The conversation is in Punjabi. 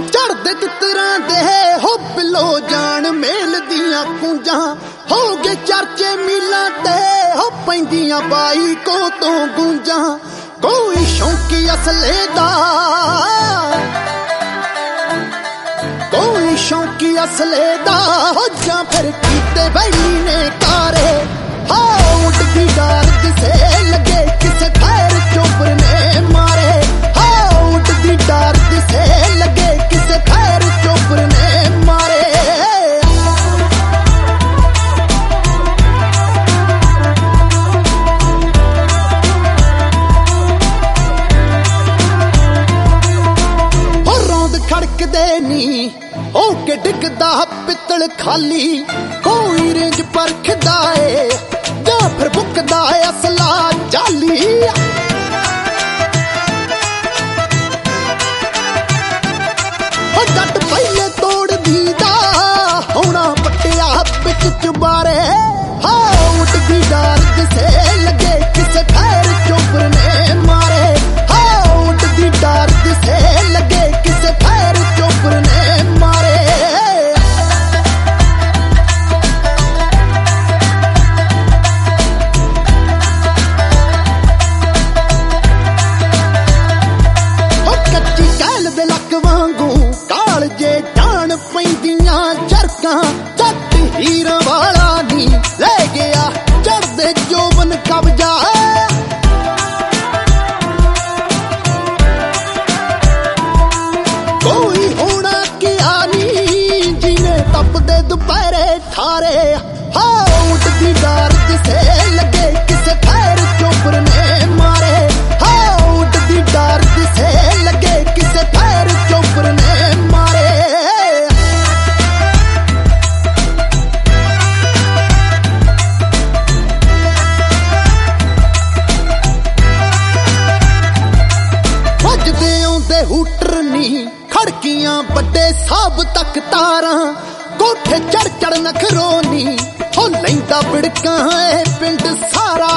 ਦੇ ਤਿੱਤਰਾਂ ਦੇ ਹੋ ਬਿਲੋ ਜਾਣ ਮੇਲ ਦੀਆਂ ਕੁੰਜਾਂ ਹੋ ਗਏ ਚਰਚੇ ਮੀਲਾਂ ਤੇ ਹੋ ਪੈਂਦੀਆਂ ਬਾਈ ਕੋ ਤੋਂ ਗੁੰਜਾਂ। ਕੋਈ ਸ਼ੌਂਕੀ ਅਸਲੇ ਦਾ, ਕੋਈ ਸ਼ੌਂਕੀ ਅਸਲੇ ਦਾ, ਹੋ ਜਾਂ ਫਿਰ ਕੀਤੇ ਬੈਲੀ ਨੀ ਹੋ ਕੇ ਡਿੱਗਦਾ ਪਿੱਤਲ ਖਾਲੀ। ਕੋਈ ਰੇਂਜ ਪਰਖਦਾ ਏ, ਜਾਂ ਫਿਰ ਬੁੱਕਦਾ ਅਸਲਾ ਚਾਲੀ ਦੁਪਹਿਰੇ ਠਾਰੇ ਹਾਂ ਉੱਡਦੀ ਡਾਰ ਦਿਸੇ ਲੱਗੇ ਕਿਸੇ ਫੈਰ ਚੋਪਰ ਨੇ ਮਾਰੇ ਹਾਂ ਉੱਡਦੀ ਡਾਰ ਕਿਸੇ ਲੱਗੇ ਕਿਸੇ ਫੈਰ ਚੋਪਰ ਨੇ ਮਾਰੇ ਵੱਜਦੇ ਆਉਂਦੇ ਹੂਟਰ ਨਹੀਂ ਖੜਕੀਆਂ ਵੱਡੇ ਸਾਬ ਤੱਕ ਤਾਰਾਂ। ਕੋਠੇ ਚੜ ਚੜ ਨਖਰੋਨੀ ਨਹੀਂ ਹੋ ਲੈਂਦਾ ਬਿੜਕਾਂ ਏ ਪਿੰਡ ਸਾਰਾ